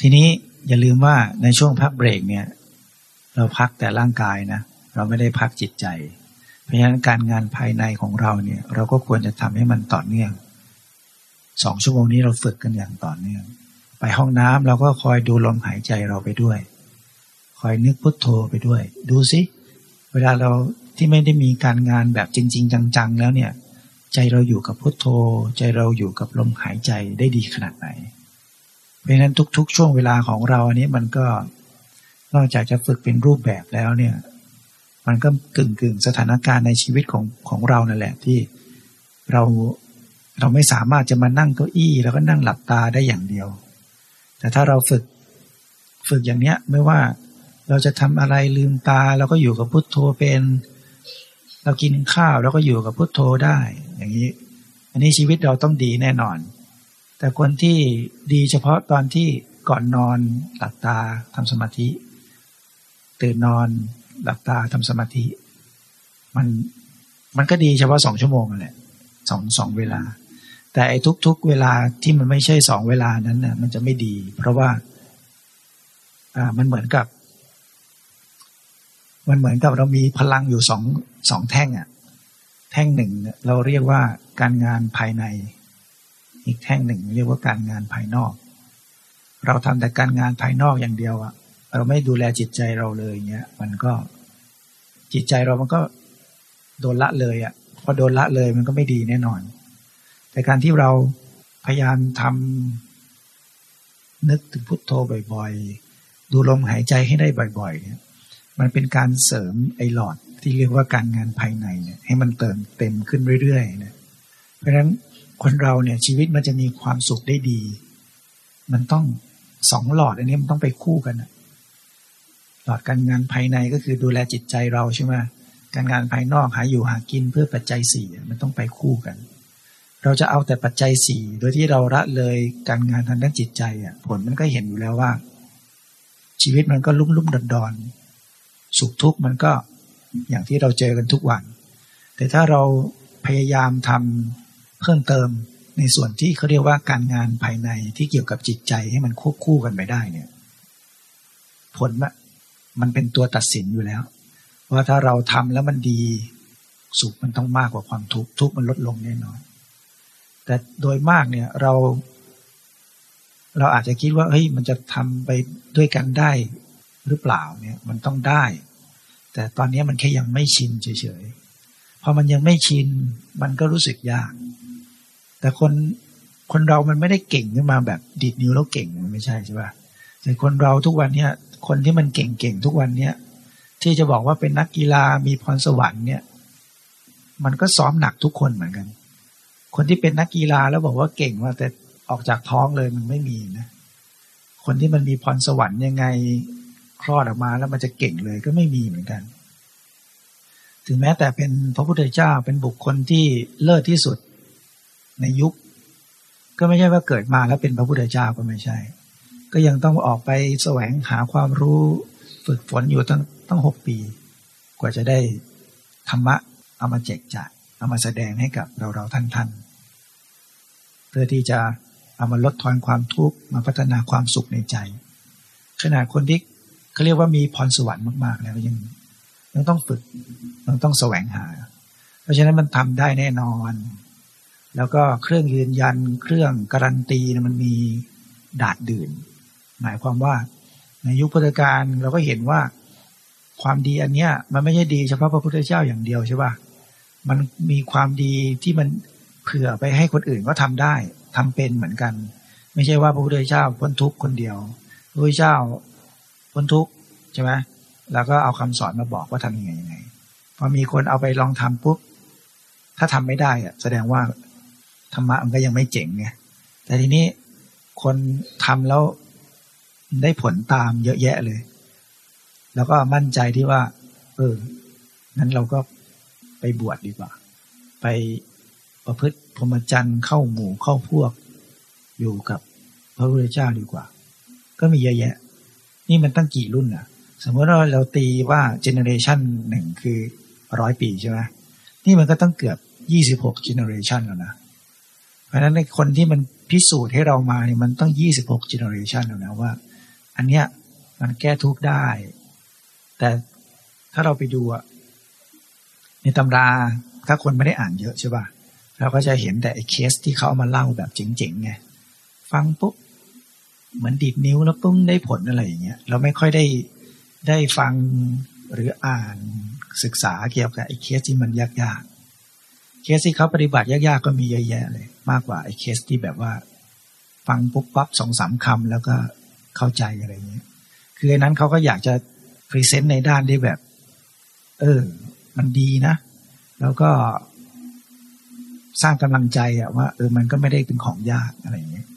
ทีนี้อย่าลืมว่าในช่วงพักเบรกเนี่ย เราพักแต่ร่างกายนะ เราไม่ได้พักจิตใจ เพราะฉะนั้นการงานภายในของเราเนี่ย เราก็ควรจะทำให้มันต่อเนื่องสองชั่วโมงนี้เราฝึกกันอย่างต่อเนื่อง ไปห้องน้ำเราก็คอยดูลมหายใจเราไปด้วย คอยนึกพุทโธไปด้วย ดูสิเวลาเราที่ไม่ได้มีการงานแบบจริง ๆ จัง ๆ แล้วเนี่ย ใจเราอยู่กับพุทโธ ใจเราอยู่กับลมหายใจได้ดีขนาดไหน เพราะฉะนั้นทุก ๆ ช่วงเวลาของเราอันนี้มันก็นอกจากจะฝึกเป็นรูปแบบแล้วเนี่ย มันก็กึ่งกึ่งสถานการณ์ในชีวิตของของเรานั่นแหละที่เราเราไม่สามารถจะมานั่งเก้าอี้แล้วก็นั่งหลับตาได้อย่างเดียว แต่ถ้าเราฝึกฝึกอย่างเนี้ยไม่ว่าเราจะทำอะไรลืมตาเราก็อยู่กับพุทโธเป็น เรากินข้าวเราก็อยู่กับพุทโธได้ อย่างนี้ อันนี้ชีวิตเราต้องดีแน่นอน แต่คนที่ดีเฉพาะตอนที่ก่อนนอนหลับตาทำสมาธิ ตื่นนอนหลับตาทำสมาธิ มันมันก็ดีเฉพาะสองชั่วโมงแหละสองสองเวลา แต่ไอ้ทุก ๆ เวลาที่มันไม่ใช่สองเวลานั้นน่ะ มันจะไม่ดี เพราะว่า อ่ามันเหมือนกับ มันเหมือนกับเรามีพลังอยู่สองสองแท่งอะ่ะ แท่งหนึ่งเราเรียกว่าการงานภายใน อีกแท่งหนึ่งเรียกว่าการงานภายนอก เราทำแต่การงานภายนอกอย่างเดียวอะเราไม่ดูแลจิตใจเราเลยเงี้ยมันก็จิตใจเรามันก็โดนละเลยอะพอโดนละเลยมันก็ไม่ดีแน่นอน แต่การที่เราพยายามทำนึกถึงพุทโธบ่อยๆ ดูลมหายใจให้ได้บ่อยๆเนี่ยมันเป็นการเสริมไอหลอดที่เรียกว่าการงานภายในเนี่ยให้มันเติมเต็มขึ้นเรื่อยๆนะเพราะฉะนั้น คนเราเนี่ยชีวิตมันจะมีความสุขได้ดี มันต้องสองหลอดอันนี้มันต้องไปคู่กันนะหลอดการงานภายในก็คือดูแลจิตใจเราใช่ไหมการงานภายนอกหาอยู่หากินเพื่อปัจจัยสี่มันต้องไปคู่กัน เราจะเอาแต่ปัจจัยสี่โดยที่เราละเลยการงานทางด้านจิตใจอะผลมันก็เห็นอยู่แล้วว่า ชีวิตมันก็ลุ่มลุ่มดอนดอนสุขทุกข์มันก็อย่างที่เราเจอกันทุกวัน แต่ถ้าเราพยายามทำ เพิ่มเติมในส่วนที่เขาเรียกว่าการงานภายในที่เกี่ยวกับจิตใจให้มันควบคู่กันไปได้เนี่ย ผลมันเป็นตัวตัดสินอยู่แล้ว ว่าถ้าเราทำแล้วมันดี สุขมันต้องมากกว่าความทุกข์ทุกข์มันลดลงแน่นอนแต่โดยมากเนี่ยเรา เราอาจจะคิดว่าเฮ้ยมันจะทำไปด้วยกันได้หรือเปล่าเนี่ย มันต้องได้ แต่ตอนนี้มันแค่ยังไม่ชินเฉยๆพอมันยังไม่ชินมันก็รู้สึกยาก แต่คนคนเรามันไม่ได้เก่งขึ้นมาแบบดีดนิ้วแล้วเก่งมันไม่ใช่ใช่ป่ะแต่คนเราทุกวันเนี้ยคนที่มันเก่งๆทุกวันเนี้ยที่จะบอกว่าเป็นนักกีฬามีพรสวรรค์เนี่ย มันก็ซ้อมหนักทุกคนเหมือนกัน คนที่เป็นนักกีฬาแล้วบอกว่าเก่งว่าแต่ออกจากท้องเลยมันไม่มีนะ คนที่มันมีพรสวรรค์ยังไงคลอดออกมาแล้วมันจะเก่งเลยก็ไม่มีเหมือนกัน ถึงแม้แต่เป็นพระพุทธเจ้าเป็นบุคคลที่เลิศที่สุด ในยุค ก็ไม่ใช่ว่าเกิดมาแล้วเป็นพระพุทธเจ้าก็ไม่ใช่ ก็ยังต้องออกไปแสวงหาความรู้ฝึกฝนอยู่ตั้งตั้งหกปี กว่าจะได้ธรรมะเอามาแจกจ่ายเอามาแสดงให้กับเราเราท่านท่านเพื่อที่จะเอามาลดทอนความทุกข์มาพัฒนาความสุขในใจ ขนาดคนที่เขาเรียกว่ามีพรสวรรค์มาก ๆ แล้วยังยังต้องฝึกยังต้องแสวงหา เพราะฉะนั้นมันทำได้แน่นอน แล้วก็เครื่องยืนยัน เครื่องการันตีมันมีดาดดื่น หมายความว่าในยุคพุทธกาลเราก็เห็นว่าความดีอันเนี้ย มันไม่ใช่ดีเฉพาะพระพุทธเจ้าอย่างเดียวใช่ป่ะมันมีความดีที่มันเผื่อไปให้คนอื่นก็ทำได้ทำเป็นเหมือนกัน ไม่ใช่ว่าพระพุทธเจ้าพ้นทุกข์คนเดียวพระพุทธเจ้าพ้นทุกข์ใช่ไหมแล้วก็เอาคำสอนมาบอกว่าทำยังไงยังไงพอมีคนเอาไปลองทำปุ๊บถ้าทำไม่ได้อะแสดงว่า ธรรมะมันก็ยังไม่เจ๋งไงแต่ทีนี้คนทำแล้วได้ผลตามเยอะแยะเลย แล้วก็มั่นใจที่ว่า เออนั้นเราก็ไปบวชดดีกว่า ไปประพฤติพรหมจรรย์เข้าหมู่เข้าพวก อยู่กับพระพุทธเจ้าดีกว่า ก็มีเยอะแยะ นี่มันตั้งกี่รุ่นอะสมมติว่าเราตีว่าเจเนอเรชันหนึ่งคือร้อยปีใช่ไหมนี่มันก็ต้องเกือบยี่สิบหกเจเนอเรชันแล้วนะ เพราะฉะนั้นในคนที่มันพิสูจน์ให้เรามาเนี่ยมันต้องยี่สิบหกเจเนอเรชันแล้วนะว่า อันเนี้ยมันแก้ทุกข์ได้ แต่ถ้าเราไปดูอะในตำราถ้าคนไม่ได้อ่านเยอะใช่ป่ะเราก็จะเห็นแต่ไอ้เคสที่เขาเอามาเล่าแบบเจ๋งๆไงฟังปุ๊บเหมือนดีดนิ้วแล้วปุ้งได้ผลอะไรอย่างเงี้ยเราไม่ค่อยได้ได้ฟังหรืออ่านศึกษาเกี่ยวกับไอ้เคสที่มันยากๆเคสที่เขาปฏิบัติยากๆก็มีเยอะแยะเลยมากกว่าไอ้เคสที่แบบว่า ฟังปุ๊บปั๊บสองสามคำแล้วก็เข้าใจอะไรเงี้ย คือไอ้นั้นเขาก็อยากจะ present ในด้านที่แบบ เออ มันดีนะ แล้วก็สร้างกำลังใจอะว่าเออมันก็ไม่ได้เป็นของยากอะไรเงี้ย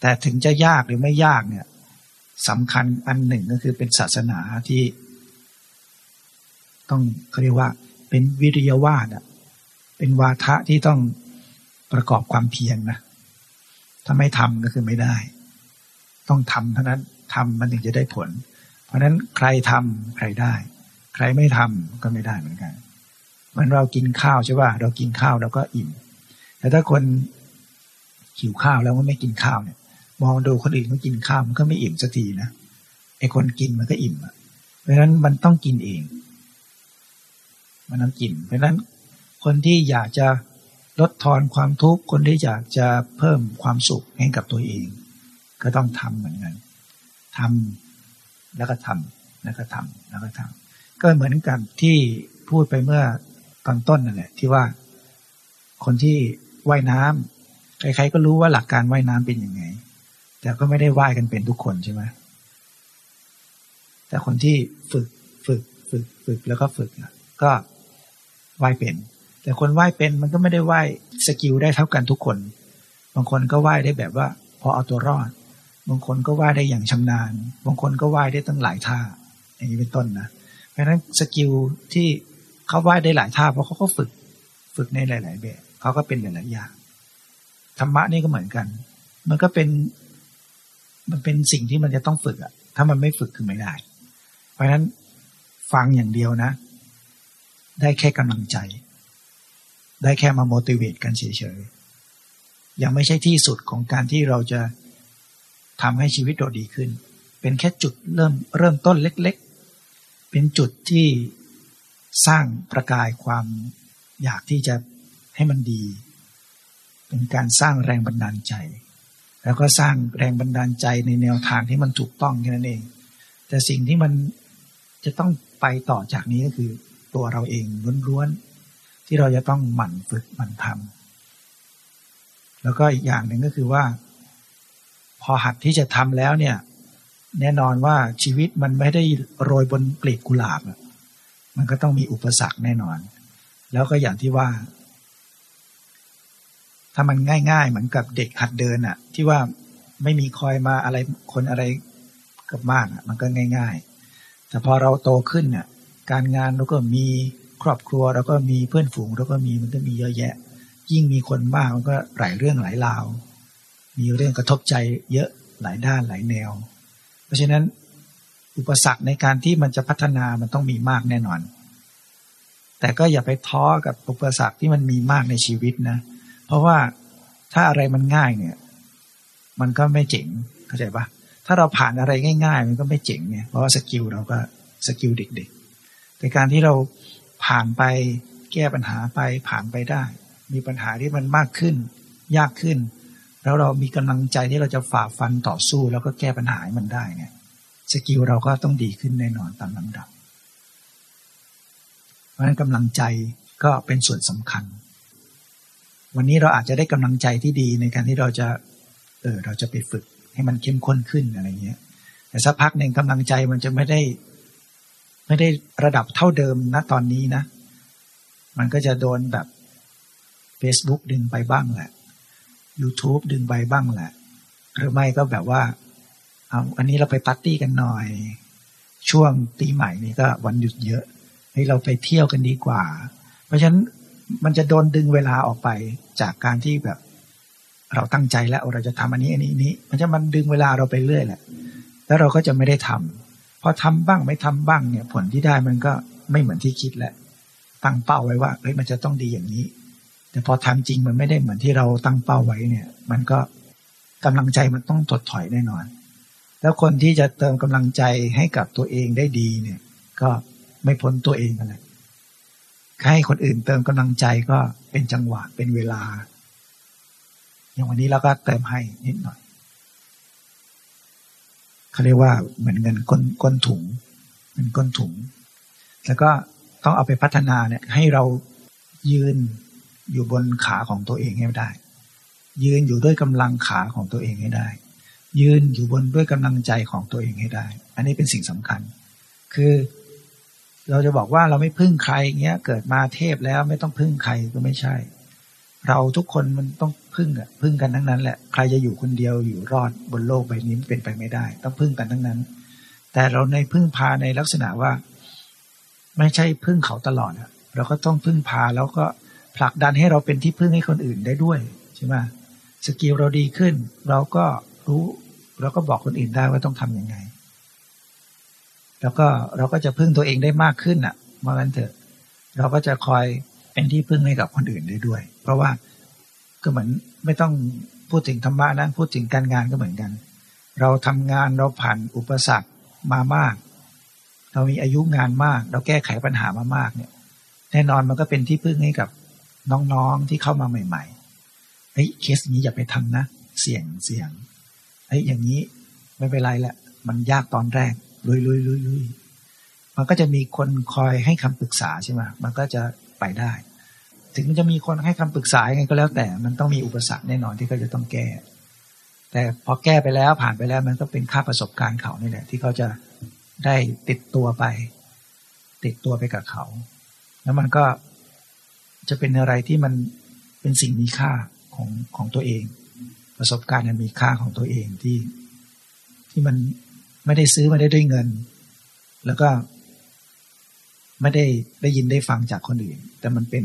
แต่ถึงจะยากหรือไม่ยากเนี่ยสำคัญอันหนึ่งก็คือเป็นศาสนาที่ ต้องเขาเรียกว่า เป็นวิริยวาทอะเป็นวาทะที่ต้อง ประกอบความเพียรนนะถ้าไม่ทำก็คือไม่ได้ ต้องทำเท่านั้นทำมันถึงจะได้ผล เพราะนั้นใครทำใครได้ ใครไม่ทำก็ไม่ได้เหมือนกันเหมือนเรากินข้าวใช่ป่ะเรากินข้าวเราก็อิ่ม แต่ถ้าคนหิวข้าวแล้วก็ไม่กินข้าวเนี่ย มองดูคนอื่นเขากินข้าวมันก็ไม่อิ่มสักทีนะไอ้คนกินมันก็อิ่มเพราะฉะนั้นมันต้องกินเอง มันต้องกิน เพราะฉะนั้นคนที่อยากจะ ลดทอนความทุกข์คนที่อยากจะเพิ่มความสุขให้กับตัวเอง ก็ต้องทำเหมือนกันทำแล้วก็ทำแล้วก็ทำแล้วก็ทำก็เหมือนกันที่พูดไปเมื่อตอนต้นนั่นแหละที่ว่าคนที่ว่ายน้ำใครๆก็รู้ว่าหลักการว่ายน้ำเป็นยังไง แต่ก็ไม่ได้ไหว้กันเป็นทุกคนใช่ไหมแต่คนที่ฝึกฝึกฝึกฝึกแล้วก็ฝึกก็ไหว้เป็น แต่คนไหว้เป็นมันก็ไม่ได้ไหว้สกิลได้เท่ากันทุกคน บางคนก็ไหว้ได้แบบว่า พอเอาตัวรอด บางคนก็ไหว้ได้อย่างชำนาญ บางคนก็ไหว้ได้ตั้งหลายท่า อย่างนี้เป็นต้นนะ เพราะฉะนั้น skill ที่เขาไหว้ได้หลายท่าเพราะเขาก็ฝึกฝึกในหลาย ๆ แบบเขาก็เป็นหลายๆอย่างธรรมะนี่ก็เหมือนกัน มันก็เป็น มันเป็นสิ่งที่มันจะต้องฝึกอะถ้ามันไม่ฝึกคือไม่ได้ เพราะฉะนั้นฟังอย่างเดียวนะ ได้แค่กำลังใจ ได้แค่มา motivate กันเฉยๆ ยังไม่ใช่ที่สุดของการที่เราจะทำให้ชีวิตเราดีขึ้น เป็นแค่จุดเริ่มเริ่มต้นเล็กๆ เป็นจุดที่สร้างประกายความอยากที่จะให้มันดี เป็นการสร้างแรงบันดาลใจ แล้วก็สร้างแรงบันดาลใจในแนวทางที่มันถูกต้องแค่นั้นเอง แต่สิ่งที่มันจะต้องไปต่อจากนี้ก็คือตัวเราเองล้วนๆ ที่เราจะต้องหมั่นฝึกหมั่นทำแล้วก็อีกอย่างหนึ่งก็คือว่า พอหัดที่จะทำแล้วเนี่ย แน่นอนว่าชีวิตมันไม่ได้โรยบนกลีบกุหลาบมันก็ต้องมีอุปสรรคแน่นอน แล้วก็อย่างที่ว่า ถ้ามันง่าย ๆ เหมือนกับเด็กหัดเดินอะที่ว่าไม่มีคอยมาอะไรคนอะไรกับมากมันก็ง่าย ๆ แต่พอเราโตขึ้นเนี่ยการงานเราก็มี ครอบครัวเราก็มีเพื่อนฝูงเราก็มีมันก็มีเยอะแยะ ยิ่งมีคนมากมันก็หลายเรื่องหลายราว มีเรื่องกระทบใจเยอะหลายด้านหลายแนว เพราะฉะนั้นอุปสรรคในการที่มันจะพัฒนามันต้องมีมากแน่นอน แต่ก็อย่าไปท้อกับอุปสรรคที่มันมีมากในชีวิตนะ เพราะว่าถ้าอะไรมันง่ายเนี่ย มันก็ไม่เจ๋งเข้าใจปะถ้าเราผ่านอะไรง่าย ๆ มันก็ไม่เจ๋งเนี่ยเพราะว่าสกิลเราก็skill เด็กๆแต่การที่เรา ผ่านไป แก้ปัญหาไปผ่านไปได้ มีปัญหาที่มันมากขึ้น ยากขึ้น แล้วเรามีกำลังใจที่เราจะฝ่าฟันต่อสู้ แล้วก็แก้ปัญหามันได้เนี่ย skill เราก็ต้องดีขึ้นแน่นอนตามลำดับ เพราะฉะนั้นกำลังใจก็เป็นส่วนสำคัญ วันนี้เราอาจจะได้กำลังใจที่ดีในการที่เราจะ เออเราจะไปฝึกให้มันเข้มข้นขึ้นอะไรเงี้ย แต่สักพักหนึ่งกำลังใจมันจะไม่ได้ ไม่ได้ระดับเท่าเดิมนะตอนนี้นะ มันก็จะโดนแบบ Facebook ดึงไปบ้างแหละ YouTube ดึงไปบ้างแหละ หรือไม่ก็แบบว่า เอาอันนี้เราไปปาร์ตี้กันหน่อย ช่วงปีใหม่นี่ก็วันหยุดเยอะให้เราไปเที่ยวกันดีกว่า เพราะฉะนั้นมันจะโดนดึงเวลาออกไปจากการที่แบบ เราตั้งใจแล้วเราจะทำอันนี้อันนี้นี้มันจะมันดึงเวลาเราไปเรื่อยแหละ แล้วเราก็จะไม่ได้ทำ พอทำบ้างไม่ทำบ้างเนี่ย ผลที่ได้มันก็ไม่เหมือนที่คิดแหละตั้งเป้าไว้ว่าเฮ้ยมันจะต้องดีอย่างนี้ แต่พอทำจริงมันไม่ได้เหมือนที่เราตั้งเป้าไว้เนี่ย มันก็กำลังใจมันต้องถดถอยแน่นอน แล้วคนที่จะเติมกำลังใจให้กับตัวเองได้ดีเนี่ย ก็ไม่พ้นตัวเองกันแหละให้คนอื่นเติมกำลังใจก็เป็นจังหวะเป็นเวลา อย่างวันนี้เราก็เติมให้นิดหน่อย เขาเรียกว่าเหมือนเงินก้นก้นถุงเงินก้นถุง แล้วก็ต้องเอาไปพัฒนาเนี่ยให้เรายืนอยู่บนขาของตัวเองให้ได้ ยืนอยู่ด้วยกำลังขาของตัวเองให้ได้ ยืนอยู่บนด้วยกำลังใจของตัวเองให้ได้ อันนี้เป็นสิ่งสำคัญ คือเราจะบอกว่าเราไม่พึ่งใครเงี้ย เกิดมาเทพแล้วไม่ต้องพึ่งใครก็ไม่ใช่ เราทุกคนมันต้องพึ่งอะพึ่งกันทั้งนั้นแหละใครจะอยู่คนเดียวอยู่รอดบนโลกใบนี้เป็นไปไม่ได้ ต้องพึ่งกันทั้งนั้น แต่เราในพึ่งพาในลักษณะว่า ไม่ใช่พึ่งเขาตลอดอะเราก็ต้องพึ่งพาแล้วก็ผลักดันให้เราเป็นที่พึ่งให้คนอื่นได้ด้วยใช่ไหมสกิลเราดีขึ้น เราก็รู้เราก็บอกคนอื่นได้ว่าต้องทํำยังไง แล้วก็เราก็จะพึ่งตัวเองได้มากขึ้นอะเมื่อกันเถอะ เราก็จะคอย เป็นที่พึ่งให้กับคนอื่นได้ด้วย เพราะว่าก็เหมือนไม่ต้องพูดถึงธรรมะนะพูดถึงการงานก็เหมือนกัน เราทำงานเราผ่านอุปสรรคมามาก เรามีอายุงานมาก เราแก้ไขปัญหามามากเนี่ย แน่นอนมันก็เป็นที่พึ่งให้กับน้องๆที่เข้ามาใหม่ๆเฮ้ยเคสนี้อย่าไปทำนะเสี่ยงเสี่ยงเฮ้ยอย่างนี้ไม่เป็นไรแหละมันยากตอนแรกลุยลุยลุยลุยมันก็จะมีคนคอยให้คำปรึกษาใช่ไหมมันก็จะ ไปได้ ถึงมันจะมีคนให้คำปรึกษายังไงก็แล้วแต่ มันต้องมีอุปสรรคแน่นอนที่เขาจะต้องแก้ แต่พอแก้ไปแล้วผ่านไปแล้วมันก็เป็นค่าประสบการณ์เขานี่แหละ ที่เขาจะได้ติดตัวไป ติดตัวไปกับเขา แล้วมันก็จะเป็นอะไรที่มันเป็นสิ่งมีค่าของของตัวเอง ประสบการณ์มันมีค่าของตัวเองที่ที่มันไม่ได้ซื้อมาได้ด้วยเงิน แล้วก็ ไม่ได้ได้ยินได้ฟังจากคนอื่น แต่มันเป็น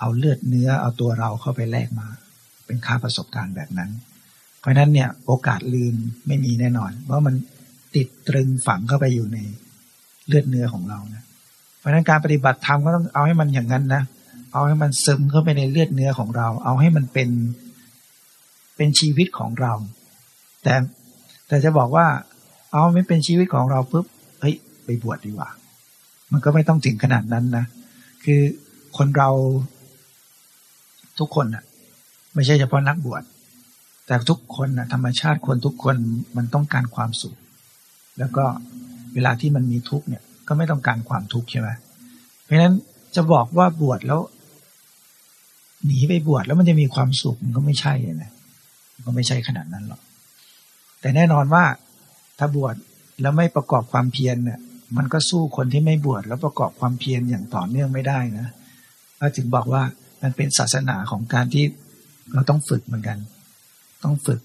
เอาเลือดเนื้อเอาตัวเราเข้าไปแลกมา เป็นค่าประสบการณ์แบบนั้น เพราะนั้นเนี่ยโอกาสลืมไม่มีแน่นอน เพราะมันติดตรึงฝังเข้าไปอยู่ในเลือดเนื้อของเรานะเพราะนั้นการปฏิบัติธรรมก็ต้องเอาให้มันอย่างนั้นนะเอาให้มันซึมเข้าไปในเลือดเนื้อของเรา เอาให้มันเป็นเป็นชีวิตของเรา แต่แต่จะบอกว่า เอาไม่เป็นชีวิตของเราปุ๊บเฮ้ยไปบวชดดีกว่า มันก็ไม่ต้องถึงขนาดนั้นนะคือคนเราทุกคนน่ะ ไม่ใช่เฉพาะนักบวชแต่ทุกคนน่ะธรรมชาติคนทุกคนมันต้องการความสุข แล้วก็เวลาที่มันมีทุกข์เนี่ย ก็ไม่ต้องการความทุกข์ใช่ไหมเพราะฉะนั้นจะบอกว่าบวชแล้ว หนีไปบวชแล้วมันจะมีความสุขมันก็ไม่ใช่นะมันก็ไม่ใช่ขนาดนั้นหรอกแต่แน่นอนว่าถ้าบวชแล้วไม่ประกอบความเพียรเนี่ย มันก็สู้คนที่ไม่บวชแล้วประกอบความเพียรอย่างต่อเนื่องไม่ได้นะเราถึงบอกว่ามันเป็นศาสนาของการที่เราต้องฝึกเหมือนกัน ต้องฝึก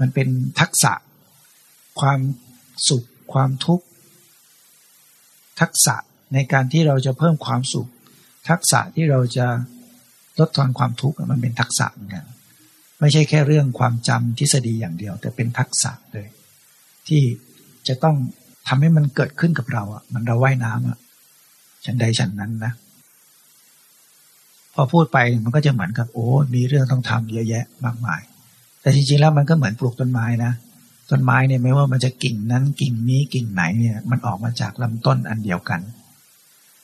มันเป็นทักษะ ความสุข ความทุกข์ ทักษะในการที่เราจะเพิ่มความสุข ทักษะที่เราจะลดทอนความทุกข์มันเป็นทักษะเหมือนกันไม่ใช่แค่เรื่องความจำทฤษฎีอย่างเดียว แต่เป็นทักษะเลย ที่จะต้อง ทำให้มันเกิดขึ้นกับเราอะมันเราว่ายน้ำอะฉันใดฉันนั้นนะพอพูดไปมันก็จะเหมือนกับโอ้มีเรื่องต้องทำเยอะแยะมากมาย แต่จริงๆแล้วมันก็เหมือนปลูกต้นไม้นะต้นไม้เนี่ยไม่ว่ามันจะกิ่งนั้นกิ่งนี้กิ่งไหนเนี่ยมันออกมาจากลำต้นอันเดียวกัน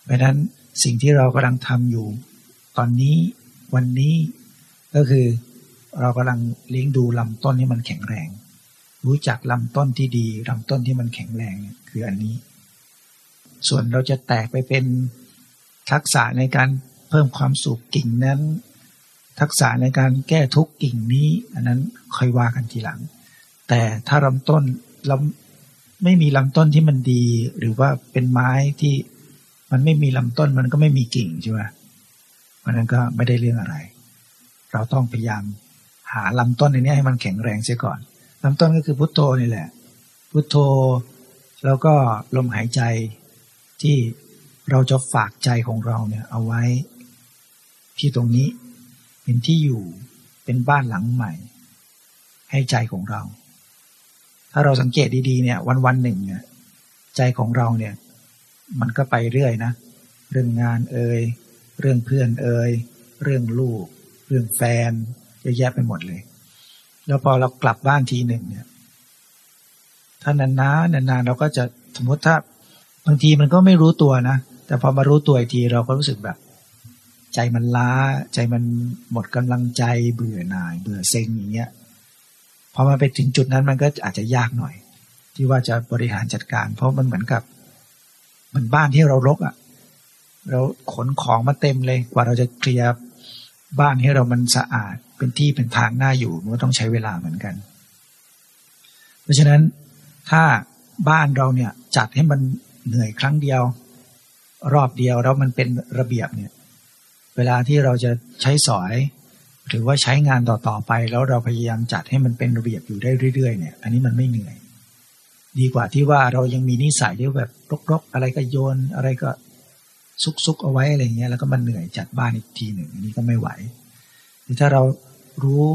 เพราะนั้นสิ่งที่เรากำลังทำอยู่ ตอนนี้วันนี้ก็คือเรากำลังเลี้ยงดูลำต้นที่มันแข็งแรง รู้จักลำต้นที่ดีลำต้นที่มันแข็งแรงคืออันนี้ ส่วนเราจะแตกไปเป็นทักษะในการเพิ่มความสุขกิ่งนั้น ทักษะในการแก้ทุกกิ่งนี้ อันนั้นค่อยว่ากันทีหลัง แต่ถ้าลำต้นเราไม่มีลำต้นที่มันดี หรือว่าเป็นไม้ที่มันไม่มีลำต้นมันก็ไม่มีกิ่งใช่ไหมมันนั้นก็ไม่ได้เรื่องอะไร เราต้องพยายามหาลำต้นในนี้ให้มันแข็งแรงเสียก่อน ลำต้นก็คือพุทโธนี่แหละ พุทโธแล้วก็ลมหายใจที่เราจะฝากใจของเราเนี่ยเอาไว้ที่ตรงนี้เป็นที่อยู่เป็นบ้านหลังใหม่ ให้ใจของเรา ถ้าเราสังเกตดีๆเนี่ยวันวันหนึ่งเนี่ยใจของเราเนี่ย มันก็ไปเรื่อยนะ เรื่องงานเอ่ยเรื่องเพื่อนเอ่ยเรื่องลูก เรื่องแฟนเยอะแยะไปหมดเลย แล้วพอเรากลับบ้านทีหนึ่งเนี่ย ถ้านานๆนานๆเราก็จะสมมติถ้าบางทีมันก็ไม่รู้ตัวนะ แต่พอมารู้ตัวอีกทีเราก็รู้สึกแบบ ใจมันล้า ใจมันหมดกำลังใจเบื่อหน่าย เบื่อเซ็งอย่างเงี้ยพอมาไปถึงจุดนั้นมันก็อาจจะยากหน่อย ที่ว่าจะบริหารจัดการ เพราะมันเหมือนกับ มันบ้านที่เรารกอะ่ะ เราขนของมาเต็มเลยกว่าเราจะเคลียร์บ้านให้เรามันสะอาด เป็นที่เป็นทางน่าอยู่มันก็ต้องใช้เวลาเหมือนกัน เพราะฉะนั้นถ้าบ้านเราเนี่ยจัดให้มันเหนื่อยครั้งเดียว รอบเดียวแล้วมันเป็นระเบียบเนี่ย เวลาที่เราจะใช้สอย หรือว่าใช้งานต่อๆไป แล้วเราพยายามจัดให้มันเป็นระเบียบอยู่ได้เรื่อยๆเนี่ย อันนี้มันไม่เหนื่อย ดีกว่าที่ว่าเรายังมีนิสัยที่แบบรกๆอะไรก็โยนอะไรก็ซุกๆเอาไว้อะไรเงี้ยแล้วก็มันเหนื่อยจัดบ้านอีกทีหนึ่งอันนี้ก็ไม่ไหวถ้าเรา รู้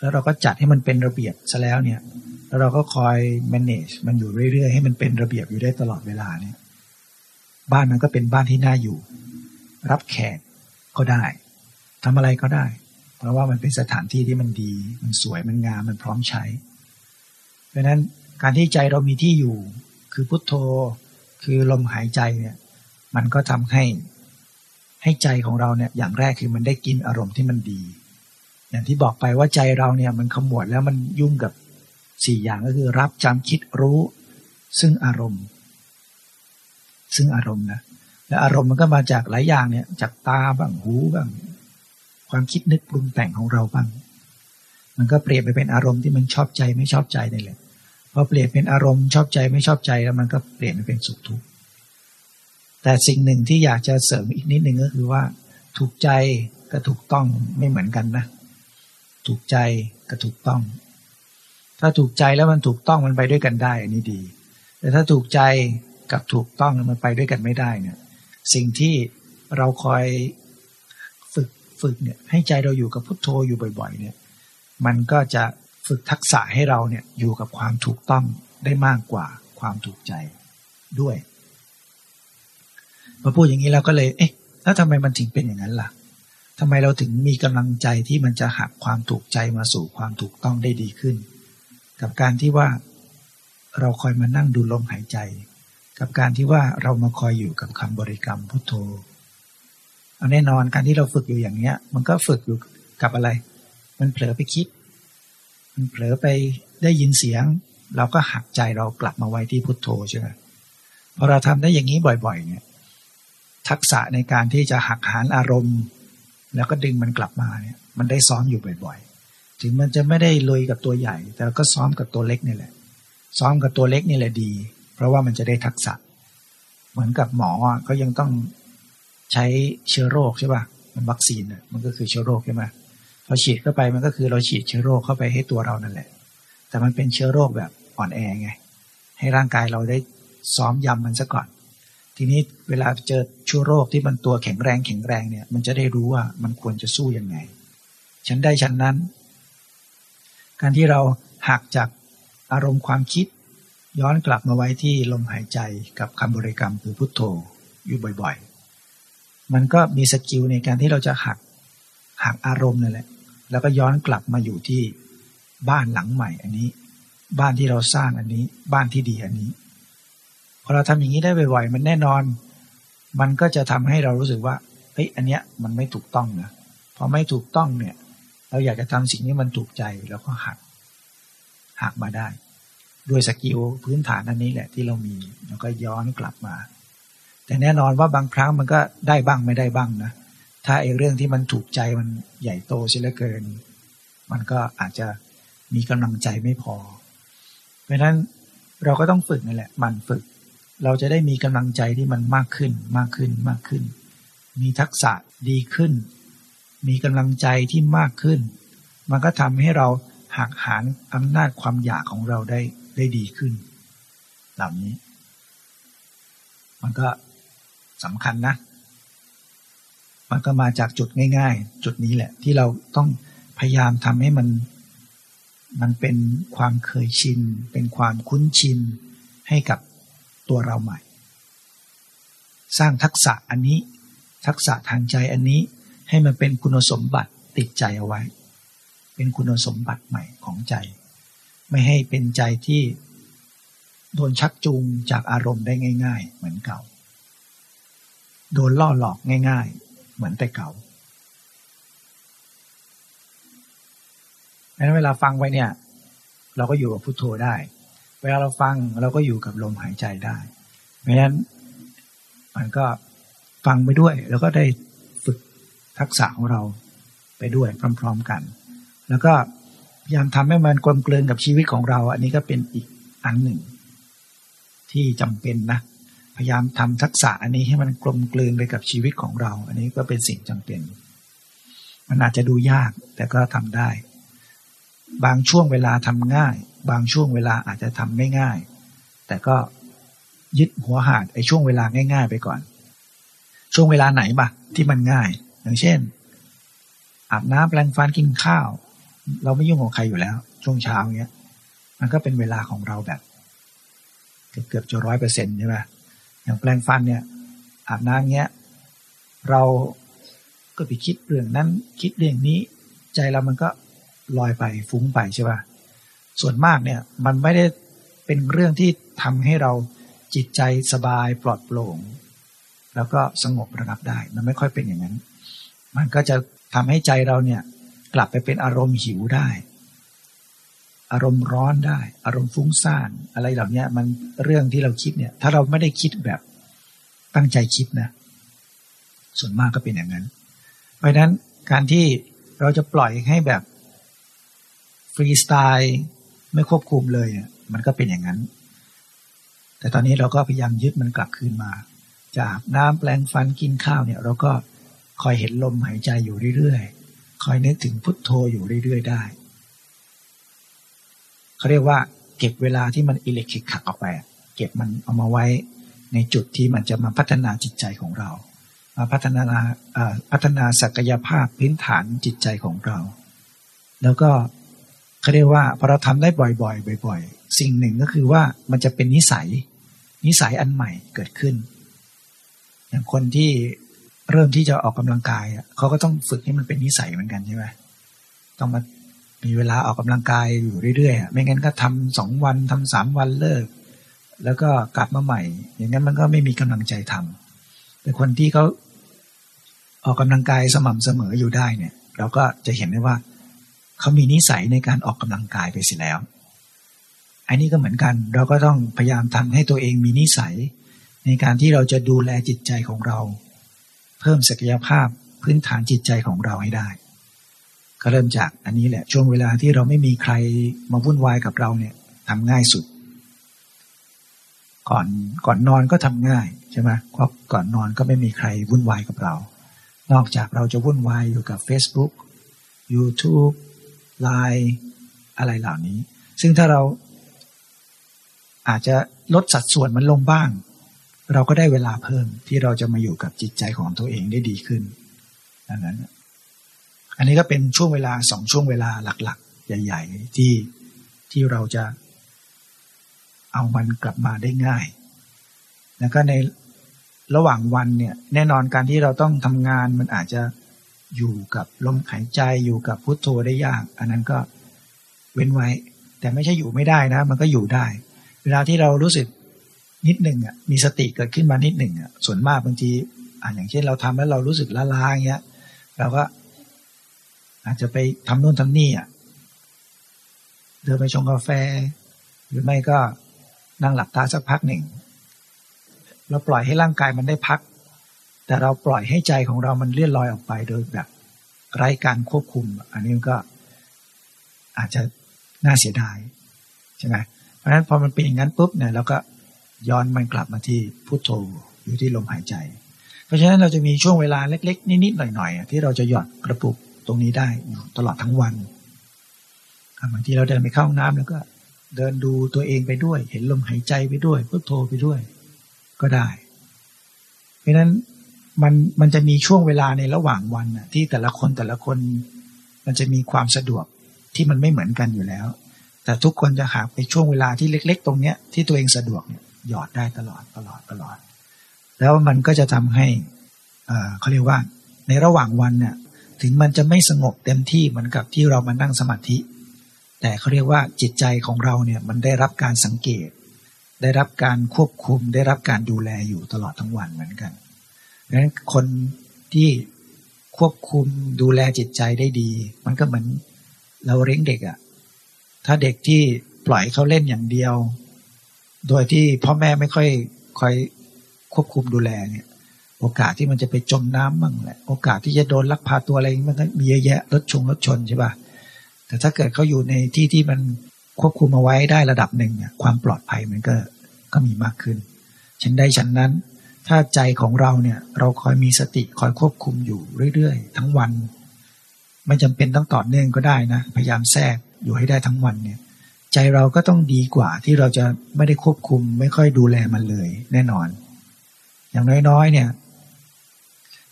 แล้วเราก็จัดให้มันเป็นระเบียบซะแล้วเนี่ย แล้วเราก็คอย manage มันอยู่เรื่อยๆ ให้มันเป็นระเบียบอยู่ได้ตลอดเวลาเนี่ย บ้านมันก็เป็นบ้านที่น่าอยู่ รับแขกก็ได้ทำอะไรก็ได้ เพราะว่ามันเป็นสถานที่ที่มันดี มันสวยมันงามมันพร้อมใช้ เพราะนั้นการที่ใจเรามีที่อยู่ คือพุทโธ คือลมหายใจเนี่ย มันก็ทำให้ให้ใจของเราเนี่ยอย่างแรกคือมันได้กินอารมณ์ที่มันดี อย่างที่บอกไปว่าใจเราเนี่ยมันขมวดแล้วมันยุ่งกับสี่อย่างก็คือรับจำคิดรู้ ซึ่งอารมณ์ ซึ่งอารมณ์นะและอารมณ์มันก็มาจากหลายอย่างเนี่ยจากตาบ้างหูบ้างความคิดนึกปรุงแต่งของเราบ้าง มันก็เปลี่ยนไปเป็นอารมณ์ที่มันชอบใจไม่ชอบใจนี่แหละพอเปลี่ยนเป็นอารมณ์ชอบใจไม่ชอบใจแล้วมันก็เปลี่ยนไปเป็นสุขทุกข์แต่สิ่งหนึ่งที่อยากจะเสริมอีกนิดหนึ่งก็คือว่า ถูกใจกับถูกต้องไม่เหมือนกันนะ ถูกใจกับถูกต้อง ถ้าถูกใจแล้วมันถูกต้องมันไปด้วยกันได้ อันนี้ดี แต่ถ้าถูกใจกับถูกต้องมันไปด้วยกันไม่ได้เนี่ย สิ่งที่เราคอยฝึกฝึกเนี่ย ให้ใจเราอยู่กับพุทโธอยู่บ่อย ๆ เนี่ย มันก็จะฝึกทักษะให้เราเนี่ยอยู่กับความถูกต้องได้มากกว่าความถูกใจด้วยพอพูดอย่างนี้เราก็เลย เอ๊ะ แล้วทำไมมันถึงเป็นอย่างนั้นล่ะ ทำไมเราถึงมีกำลังใจที่มันจะหักความถูกใจมาสู่ความถูกต้องได้ดีขึ้น กับการที่ว่าเราคอยมานั่งดูลมหายใจ กับการที่ว่าเรามาคอยอยู่กับคำบริกรรมพุทโธเอาแน่นอนการที่เราฝึกอยู่อย่างเนี้ย มันก็ฝึกอยู่กับอะไร มันเผลอไปคิด มันเผลอไปได้ยินเสียง เราก็หักใจเรากลับมาไว้ที่พุทโธใช่ไหมพอเราทำได้อย่างนี้บ่อย ๆ เนี่ย ทักษะในการที่จะหักหานอารมณ์ แล้วก็ดึงมันกลับมาเนี่ยมันได้ซ้อมอยู่บ่อยๆ ถึงมันจะไม่ได้ลุยกับตัวใหญ่ แต่ก็ซ้อมกับตัวเล็กนี่แหละ ซ้อมกับตัวเล็กนี่แหละดี เพราะว่ามันจะได้ทักษะ เหมือนกับหมอก็ยังต้องใช้เชื้อโรคใช่ป่ะ มันวัคซีนมันก็คือเชื้อโรคใช่ไหมพอฉีดเข้าไปมันก็คือเราฉีดเชื้อโรคเข้าไปให้ตัวเรานั่นแหละ แต่มันเป็นเชื้อโรคแบบอ่อนแอไง ให้ร่างกายเราได้ซ้อมยำมันซะก่อน ทีนี้เวลาเจอชื้อโรคที่มันตัวแข็งแรงแข็งแรงเนี่ย มันจะได้รู้ว่ามันควรจะสู้ยังไง ฉันได้ฉันนั้น การที่เราหักจากอารมณ์ความคิด ย้อนกลับมาไว้ที่ลมหายใจกับคำบริกรรมคือพุทโธอยู่บ่อยๆ มันก็มีสกิลในการที่เราจะหักหักอารมณ์นั่นแหละ แล้วก็ย้อนกลับมาอยู่ที่บ้านหลังใหม่อันนี้ บ้านที่เราสร้างอันนี้ บ้านที่ดีอันนี้ พอเราทำอย่างนี้ได้บ่อยๆมันแน่นอน มันก็จะทำให้เรารู้สึกว่าเฮ้ยอันเนี้ยมันไม่ถูกต้องนะพอไม่ถูกต้องเนี่ย เราอยากจะทำสิ่งนี้มันถูกใจแล้วก็หักหักมาได้ ด้วยสกิลพื้นฐานอันนี้แหละที่เรามีแล้วก็ย้อนกลับมา แต่แน่นอนว่าบางครั้งมันก็ได้บ้างไม่ได้บ้างนะถ้าไอ้เรื่องที่มันถูกใจมันใหญ่โตเสียเหลือเกิน มันก็อาจจะมีกำลังใจไม่พอ เพราะนั้นเราก็ต้องฝึกนั่นแหละมันฝึก เราจะได้มีกำลังใจที่มันมากขึ้นมากขึ้นมากขึ้น มีทักษะดีขึ้น มีกำลังใจที่มากขึ้น มันก็ทำให้เราหักหานอำนาจความอยากของเราได้ได้ดีขึ้นเหล่านี้ มันก็สำคัญนะ มันก็มาจากจุดง่าย ๆ จุดนี้แหละ ที่เราต้องพยายามทำให้มันมันเป็นความเคยชิน เป็นความคุ้นชินให้กับ ตัวเราใหม่ สร้างทักษะอันนี้ ทักษะทางใจอันนี้ให้มันเป็นคุณสมบัติติดใจเอาไว้ เป็นคุณสมบัติใหม่ของใจ ไม่ให้เป็นใจที่โดนชักจูงจากอารมณ์ได้ง่าย ๆ เหมือนเก่า โดนล่อหลอกง่าย ๆ เหมือนแต่เก่าดังนั้นเวลาฟังไว้เนี่ย เราก็อยู่กับพุโทโธได้ เวลาเราฟังเราก็อยู่กับลมหายใจได้เพราะฉะนั้นมันก็ฟังไปด้วย แล้วก็ได้ฝึกทักษะของเราไปด้วยพร้อมๆกัน แล้วก็พยายามทำให้มันกลมกลืนกับชีวิตของเรา อันนี้ก็เป็นอีกอันหนึ่ง ที่จำเป็นนะ พยายามทำทักษะอันนี้ให้มันกลมกลืนไปกับชีวิตของเรา อันนี้ก็เป็นสิ่งจำเป็น มันอาจจะดูยากแต่ก็ทำได้ บางช่วงเวลาทำง่าย บางช่วงเวลาอาจจะทำไม่ง่ายแต่ก็ยึดหัวหาดไอ้ช่วงเวลาง่าย ๆ ไปก่อน ช่วงเวลาไหนบะที่มันง่าย อย่างเช่น อาบน้ำแปรงฟันกินข้าว เราไม่ยุ่งของใครอยู่แล้ว ช่วงเช้าเงี้ย มันก็เป็นเวลาของเราแบบเกือบจะร้อยเปอร์เซ็นต์ใช่ไหมอย่างแปรงฟันเนี่ย อาบน้ำเงี้ย เราก็ไปคิดเรื่องนั้น คิดเรื่องนี้ ใจเรามันก็ลอยไปฟุ้งไปใช่ป่ะ ส่วนมากเนี่ยมันไม่ได้เป็นเรื่องที่ทำให้เราจิตใจสบายปลอดโปร่ง แล้วก็สงบระงับได้ มันไม่ค่อยเป็นอย่างนั้น มันก็จะทำให้ใจเราเนี่ยกลับไปเป็นอารมณ์หิวได้ อารมณ์ร้อนได้ อารมณ์ฟุ้งซ่าน อะไรเหล่านี้มันเรื่องที่เราคิดเนี่ย ถ้าเราไม่ได้คิดแบบตั้งใจคิดนะ ส่วนมากก็เป็นอย่างนั้น เพราะนั้นการที่เราจะปล่อยให้แบบฟรีสไตล์ ไม่ควบคุมเลยมันก็เป็นอย่างนั้น แต่ตอนนี้เราก็พยายามยึดมันกลับคืนมา จากน้ำแปลงฟันกินข้าวเนี่ย เราก็คอยเห็นลมหายใจอยู่เรื่อยๆ คอยนึกถึงพุทโธอยู่เรื่อยๆได้ เขาเรียกว่า เก็บเวลาที่มันอิเล็กทริกขักออกไป เก็บมันเอามาไว้ในจุดที่มันจะมาพัฒนาจิตใจของเรา มาพัฒนาพัฒนาศักยภาพพื้นฐานจิตใจของเรา แล้วก็ เขาเรียกว่าพอเราทำได้บ่อยๆบ่อย ๆ สิ่งหนึ่งก็คือว่ามันจะเป็นนิสัย นิสัยอันใหม่เกิดขึ้น อย่างคนที่เริ่มที่จะออกกำลังกายเขาก็ต้องฝึกให้มันเป็นนิสัยเหมือนกันใช่ไหมต้องมามีเวลาออกกำลังกายอยู่เรื่อยๆไม่งั้นก็ทำสองวันทำสามวันเลิก แล้วก็กลับมาใหม่ อย่างนั้นมันก็ไม่มีกำลังใจทำแต่คนที่เขาออกกำลังกายสม่ำเสมออยู่ได้เนี่ย เราก็จะเห็นได้ว่า เขามีนิสัยในการออกกำลังกายไปเสียแล้ว อันนี้ก็เหมือนกัน เราก็ต้องพยายามทำให้ตัวเองมีนิสัย ในการที่เราจะดูแลจิตใจของเรา เพิ่มศักยภาพพื้นฐานจิตใจของเราให้ได้ ก็เริ่มจากอันนี้แหละช่วงเวลาที่เราไม่มีใครมาวุ่นวายกับเราเนี่ยทำง่ายสุด ก่อนก่อนนอนก็ทำง่ายใช่ไหมเพราะก่อนนอนก็ไม่มีใครวุ่นวายกับเรา นอกจากเราจะวุ่นวายอยู่กับ Facebook YouTube Line อะไรเหล่านี้ ซึ่งถ้าเราอาจจะลดสัดส่วนมันลงบ้าง เราก็ได้เวลาเพิ่มที่เราจะมาอยู่กับจิตใจของตัวเองได้ดีขึ้นดังนั้น อันนี้ก็เป็นช่วงเวลาสองช่วงเวลาหลักๆ ใหญ่ ๆ ที่ที่เราจะเอามันกลับมาได้ง่าย แล้วก็ในระหว่างวันเนี่ยแน่นอนการที่เราต้องทำงานมันอาจจะ อยู่กับลมหายใจอยู่กับพุโทโธได้ยาก อันนั้นก็เว้นไว้ แต่ไม่ใช่อยู่ไม่ได้นะ มันก็อยู่ได้ เวลาที่เรารู้สึกนิดหนึ่งอะมีสติเกิดขึ้นมานิดหนึ่งอะส่วนมากบางทีอ่าอย่างเช่นเราทำแล้วเรารู้สึกล้าอย่างเงี้ย เราก็ อาจจะไปทำโน่นทำนี่อะเดินไปชงกาแฟ หรือไม่ก็นั่งหลับตาสักพักหนึ่งเราปล่อยให้ร่างกายมันได้พัก แต่เราปล่อยให้ใจของเรามันเลื่อนลอยออกไปโดยแบบไร้การควบคุม อันนี้ก็อาจจะน่าเสียดายใช่ไหมเพราะฉะนั้นพอมันเป็นอย่างนั้นปุ๊บเนี่ยเราก็ย้อนมันกลับมาที่พุโทโธอยู่ที่ลมหายใจ เพราะฉะนั้นเราจะมีช่วงเวลาเล็ก ๆ นิดๆหน่อยๆที่เราจะหยอดกระปุกตรงนี้ได้ตลอดทั้งวันบางทีเราเดินไปเข้าห้องน้ำแล้วก็เดินดูตัวเองไปด้วย เห็นลมหายใจไปด้วยพุโทโธไปด้วย ก็ได้ เพราะฉะนั้น มันมันจะมีช่วงเวลาในระหว่างวันที่แต่ละคนแต่ละคน มันจะมีความสะดวกที่มันไม่เหมือนกันอยู่แล้ว แต่ทุกคนจะหาไปช่วงเวลาที่เล็ก ๆ ตรงเนี้ยที่ตัวเองสะดวกเนี่ยหยอดได้ตลอดตลอดตลอด แล้วมันก็จะทำให้เขาเรียกว่า ในระหว่างวันเนี่ยถึงมันจะไม่สงบเต็มที่เหมือนกับที่เรามานั่งสมาธิ แต่เขาเรียกว่าจิตใจของเราเนี่ยมันได้รับการสังเกต ได้รับการควบคุม ได้รับการดูแลอยู่ตลอดทั้งวันเหมือนกัน เพราะฉะนั้นคนที่ควบคุมดูแลจิตใจได้ดี มันก็เหมือนเราเลี้ยงเด็กอะ่ะ ถ้าเด็กที่ปล่อยเขาเล่นอย่างเดียว โดยที่พ่อแม่ไม่ค่อยคอยควบคุมดูแลเนี่ย โอกาสที่มันจะไปจมน้ำบ้างแหละ โอกาสที่จะโดนลักพาตัวอะไรมันก็มีเยอะแยะรถชงรถชนใช่ป่ะแต่ถ้าเกิดเขาอยู่ในที่ที่มันควบคุมเอาไว้ได้ระดับหนึ่งเนี่ยความปลอดภัยมันก็ก็มีมากขึ้นฉันได้ฉันนั้น ถ้าใจของเราเนี่ย เราคอยมีสติคอยควบคุมอยู่เรื่อยๆ ทั้งวัน ไม่จำเป็นต้องต่อเนื่องก็ได้นะ พยายามแทรกอยู่ให้ได้ทั้งวันเนี่ย ใจเราก็ต้องดีกว่าที่เราจะไม่ได้ควบคุม ไม่ค่อยดูแลมันเลย แน่นอน อย่างน้อยๆ เนี่ย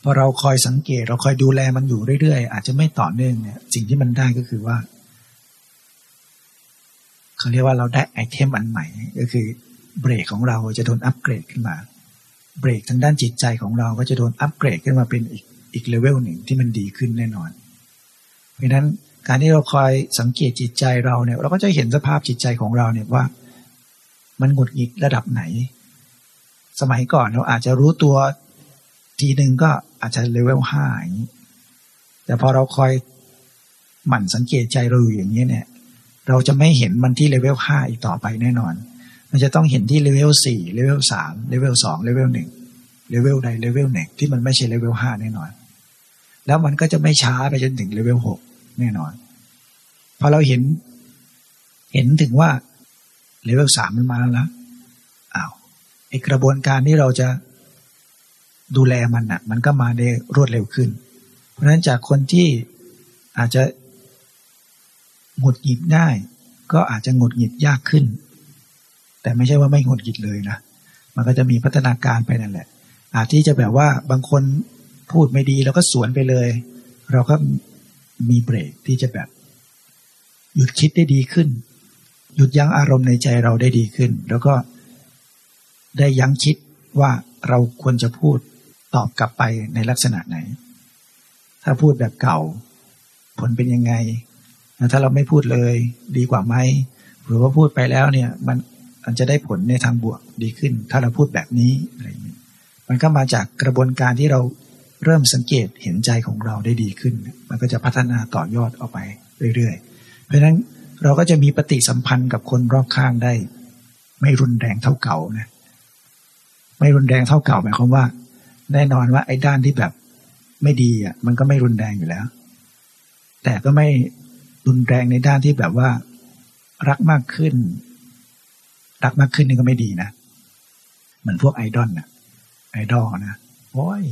พอเราคอยสังเกต เราคอยดูแลมันอยู่เรื่อยๆ อาจจะไม่ต่อเนื่องเนี่ย สิ่งที่มันได้ก็คือว่าเขาเรียกว่าเราได้ไอเทมอันใหม่ ก็คือเบรกของเราจะโดนอัปเกรดขึ้นมา เบรกทางด้านจิตใจของเราก็จะโดนอัปเกรดขึ้นมาเป็นอีกอีกเลเวลหนึ่งที่มันดีขึ้นแน่นอน เพราะนั้นการที่เราคอยสังเกตจิตใจเราเนี่ย เราก็จะเห็นสภาพจิตใจของเราเนี่ยว่า มันหงุดหงิดระดับไหน สมัยก่อนเราอาจจะรู้ตัวทีหนึ่งก็อาจจะเลเวลห้าอย่างนี้ แต่พอเราคอยหมั่นสังเกตใจเราอยู่อย่างนี้เนี่ย เราจะไม่เห็นมันที่เลเวลห้าอีกต่อไปแน่นอน มันจะต้องเห็นที่เลเวลสี่เลเวลสามเลเวลสองเลเวลหนึ่งเลเวลใดเลเวลหนึ่งที่มันไม่ใช่เลเวลห้าแน่นอน แล้วมันก็จะไม่ช้าไปจนถึงเลเวลหกแน่นอนพอเราเห็น เห็นถึงว่าเลเวลสามมันมาแล้วนะอ้าวไอกระบวนการที่เราจะดูแลมันอะ มันก็มาได้รวดเร็วขึ้น เพราะฉะนั้นจากคนที่อาจจะหงุดหงิดง่าย ก็อาจจะหงุดหงิดยากขึ้น แต่ไม่ใช่ว่าไม่หงุดหงิดเลยนะมันก็จะมีพัฒนาการไปนั่นแหละ อาจที่จะแบบว่าบางคนพูดไม่ดีแล้วก็สวนไปเลย เราก็มีเบรกที่จะแบบ หยุดคิดได้ดีขึ้น หยุดยั้งอารมณ์ในใจเราได้ดีขึ้น แล้วก็ได้ยั้งคิดว่าเราควรจะพูดตอบกลับไปในลักษณะไหน ถ้าพูดแบบเก่า ผลเป็นยังไง ถ้าเราไม่พูดเลยดีกว่าไหมหรือว่าพูดไปแล้วเนี่ย มัน มันจะได้ผลในทางบวกดีขึ้น ถ้าเราพูดแบบนี้อะไรอย่างนี้มันก็มาจากกระบวนการที่เราเริ่มสังเกตเห็นใจของเราได้ดีขึ้น มันก็จะพัฒนาต่อยอดออกไปเรื่อยๆ เพราะฉะนั้นเราก็จะมีปฏิสัมพันธ์กับคนรอบข้างได้ ไม่รุนแรงเท่าเก่านะไม่รุนแรงเท่าเก่าหมายความว่า แน่นอนว่าไอ้ด้านที่แบบไม่ดีอะมันก็ไม่รุนแรงอยู่แล้ว แต่ก็ไม่รุนแรงในด้านที่แบบว่า รักมากขึ้น รักมากขึ้นนี่ก็ไม่ดีนะเหมือนพวกไอดอลน่ะไอดอลนะโอ้ย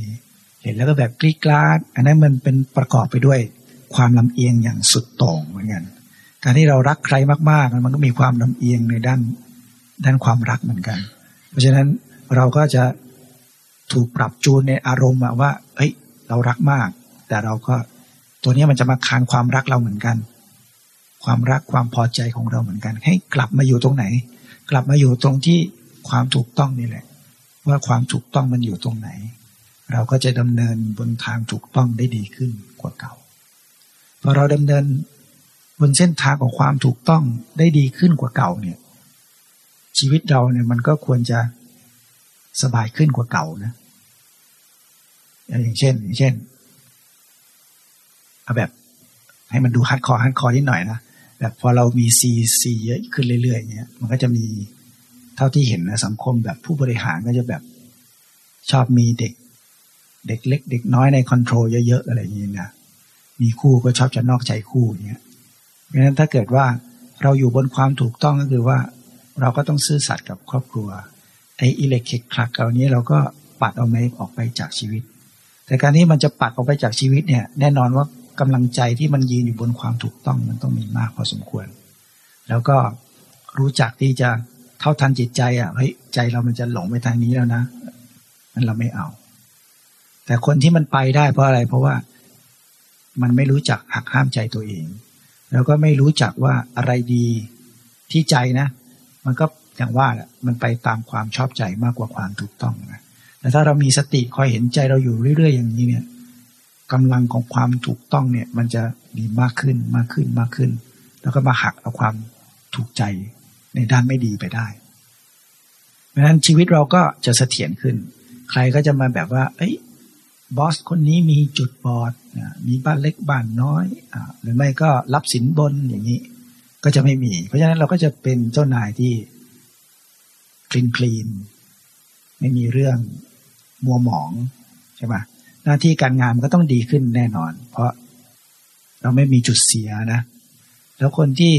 เห็นแล้วก็แบบกรี๊ดกราดอันนั้นมันเป็นประกอบไปด้วยความลำเอียงอย่างสุดโต่งเหมือนกันการที่เรารักใครมากๆ มันก็มีความลำเอียงในด้านด้านความรักเหมือนกัน เพราะฉะนั้นเราก็จะถูกปรับจูนในอารมณ์ว่า เฮ้ย เรารักมาก แต่เราก็ตัวนี้มันจะมาคานความรักเราเหมือนกัน ความรักความพอใจของเราเหมือนกัน ให้กลับมาอยู่ตรงไหน กลับมาอยู่ตรงที่ความถูกต้องนี่แหละ ว่าความถูกต้องมันอยู่ตรงไหน เราก็จะดำเนินบนทางถูกต้องได้ดีขึ้นกว่าเก่าพอเราดำเนินบนเส้นทางของความถูกต้องได้ดีขึ้นกว่าเก่าเนี่ย ชีวิตเราเนี่ยมันก็ควรจะสบายขึ้นกว่าเก่านะอย่างเช่น อย่างเช่นเอาแบบ ให้มันดูฮัดคอฮัดคอนิดหน่อยนะ แบบพอเรามีซีซีเยอะขึ้นเรื่อยๆเงี้ย มันก็จะมีเท่าที่เห็นนะสังคมแบบผู้บริหารก็จะแบบชอบมีเด็ก เด็กเล็ก เด็กน้อยในคอนโทรลเยอะๆอะไรอย่างเงี้ยนะมีคู่ก็ชอบจะนอกใจคู่เงี้ยเพราะฉะนั้นถ้าเกิดว่าเราอยู่บนความถูกต้องก็คือว่า เราก็ต้องซื่อสัตย์กับครอบครัวไอ้อิเล็กเคคลักเหล่านี้เราก็ปัดเอาไม่ออกไปจากชีวิต แต่การที่มันจะปัดออกไปจากชีวิตเนี่ย แน่นอนว่า กำลังใจที่มันยืนอยู่บนความถูกต้องมันต้องมีมากพอสมควร แล้วก็รู้จักที่จะเท่าทันจิตใจอะเฮ้ยใจเรามันจะหลงไปทางนี้แล้วนะมันเราไม่เอา แต่คนที่มันไปได้เพราะอะไร เพราะว่ามันไม่รู้จักหักห้ามใจตัวเอง แล้วก็ไม่รู้จักว่าอะไรดีที่ใจนะ มันก็อย่างว่าแหละมันไปตามความชอบใจมากกว่าความถูกต้องนะแต่ถ้าเรามีสติคอยเห็นใจเราอยู่เรื่อยๆอย่างนี้เนี่ย กำลังของความถูกต้องเนี่ย มันจะมีมากขึ้นมากขึ้นมากขึ้น แล้วก็มาหักเอาความถูกใจในด้านไม่ดีไปได้เพราะฉะนั้นชีวิตเราก็จะเสถียรขึ้น ใครก็จะมาแบบว่า เอ้ยบอสคนนี้มีจุดบอดมีบ้านเล็กบ้านน้อยอหรือไม่ก็รับสินบนอย่างนี้ ก็จะไม่มี เพราะฉะนั้นเราก็จะเป็นเจ้านายที่คลีนคลีนไม่มีเรื่องมัวหมองใช่ไหม หน้าที่การงานมันก็ต้องดีขึ้นแน่นอน เพราะเราไม่มีจุดเสียนะ แล้วคนที่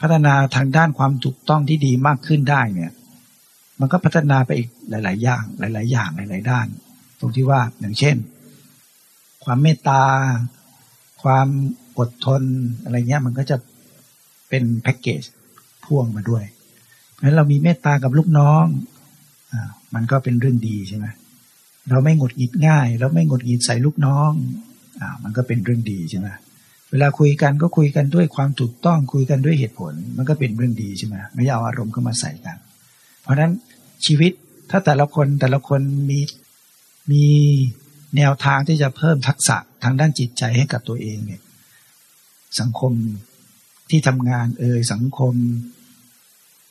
พัฒนาทางด้านความถูกต้องที่ดีมากขึ้นได้เนี่ย มันก็พัฒนาไปอีกหลาย ๆ อย่าง หลาย ๆ อย่างหลาย ๆ ด้าน ตรงที่ว่าอย่างเช่น ความเมตตา ความอดทนอะไรเงี้ยมันก็จะเป็นแพ็กเกจพ่วงมาด้วยเพราะฉะนั้นเรามีเมตตากับลูกน้องอ่ามันก็เป็นเรื่องดีใช่ไหม เราไม่หงดหงิดง่าย เราไม่หงดหงิดใส่ลูกน้องอ่ามันก็เป็นเรื่องดีใช่ไหมเวลาคุยกันก็คุยกันด้วยความถูกต้องคุยกันด้วยเหตุผล มันก็เป็นเรื่องดีใช่ไหมไม่เอาอารมณ์เข้ามาใส่กัน เพราะฉะนั้นชีวิตถ้าแต่ละคนแต่ละคนมีมีแนวทางที่จะเพิ่มทักษะทางด้านจิตใจให้กับตัวเองเนี่ยสังคมที่ทำงานเอ่ยสังคม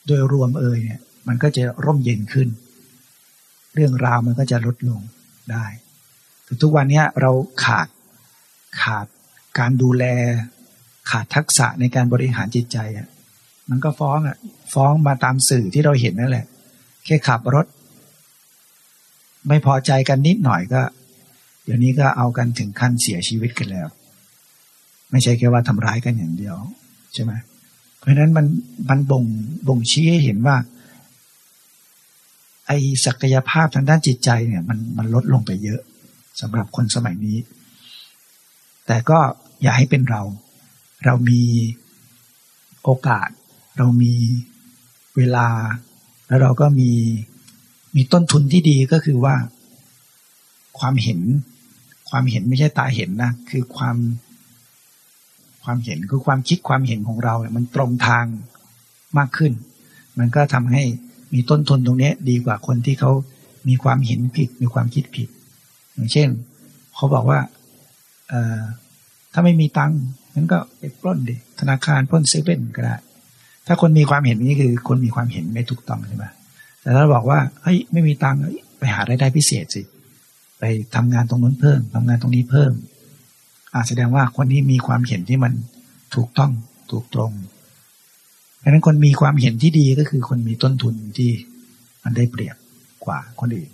โดยรวมเอ่ยเนี่ยมันก็จะร่มเย็นขึ้น เรื่องราวมันก็จะลดลงได้แต่ทุกวันนี้เราขาดขาดการดูแล ขาดทักษะในการบริหารจิตใจอะมันก็ฟ้องอะ ฟ้องมาตามสื่อที่เราเห็นนั่นแหละ แค่ขับรถ ไม่พอใจกันนิดหน่อยก็ เดี๋ยวนี้ก็เอากันถึงขั้นเสียชีวิตกันแล้ว ไม่ใช่แค่ว่าทำร้ายกันอย่างเดียว ใช่ไหมเพราะฉะนั้นมันมันบ่งบ่งชี้ให้เห็นว่า ไอศักยภาพทางด้านจิตใจเนี่ยมันมันลดลงไปเยอะสำหรับคนสมัยนี้ แต่ก็อย่าให้เป็นเรา เรามีโอกาส เรามีเวลา แล้วเราก็มีมีต้นทุนที่ดีก็คือว่า ความเห็น ความเห็นไม่ใช่ตาเห็นนะคือความความเห็นคือความคิดความเห็นของเราเนี่ยมันตรงทางมากขึ้น มันก็ทำให้ มีต้นทุนตรงนี้ดีกว่าคนที่เขามีความเห็นผิด มีความคิดผิด อย่างเช่น เขาบอกว่าถ้าไม่มีตังค์งั้นก็ไปปล้นดิธนาคารปล้นเซเว่นก็ได้ถ้าคนมีความเห็นนี้คือ คนมีความเห็นไม่ถูกต้องใช่ไหมแต่ถ้าบอกว่าเฮ้ยไม่มีตังค์ไปหารายได้พิเศษสิไปทำงานตรงนู้นเพิ่มทำงานตรงนี้เพิ่มอาจแสดงว่าคนที่มีความเห็นที่มันถูกต้องถูกตรง ดังนั้นคนมีความเห็นที่ดีก็คือคนมีต้นทุนที่มันได้เปรียบกว่าคนอื่น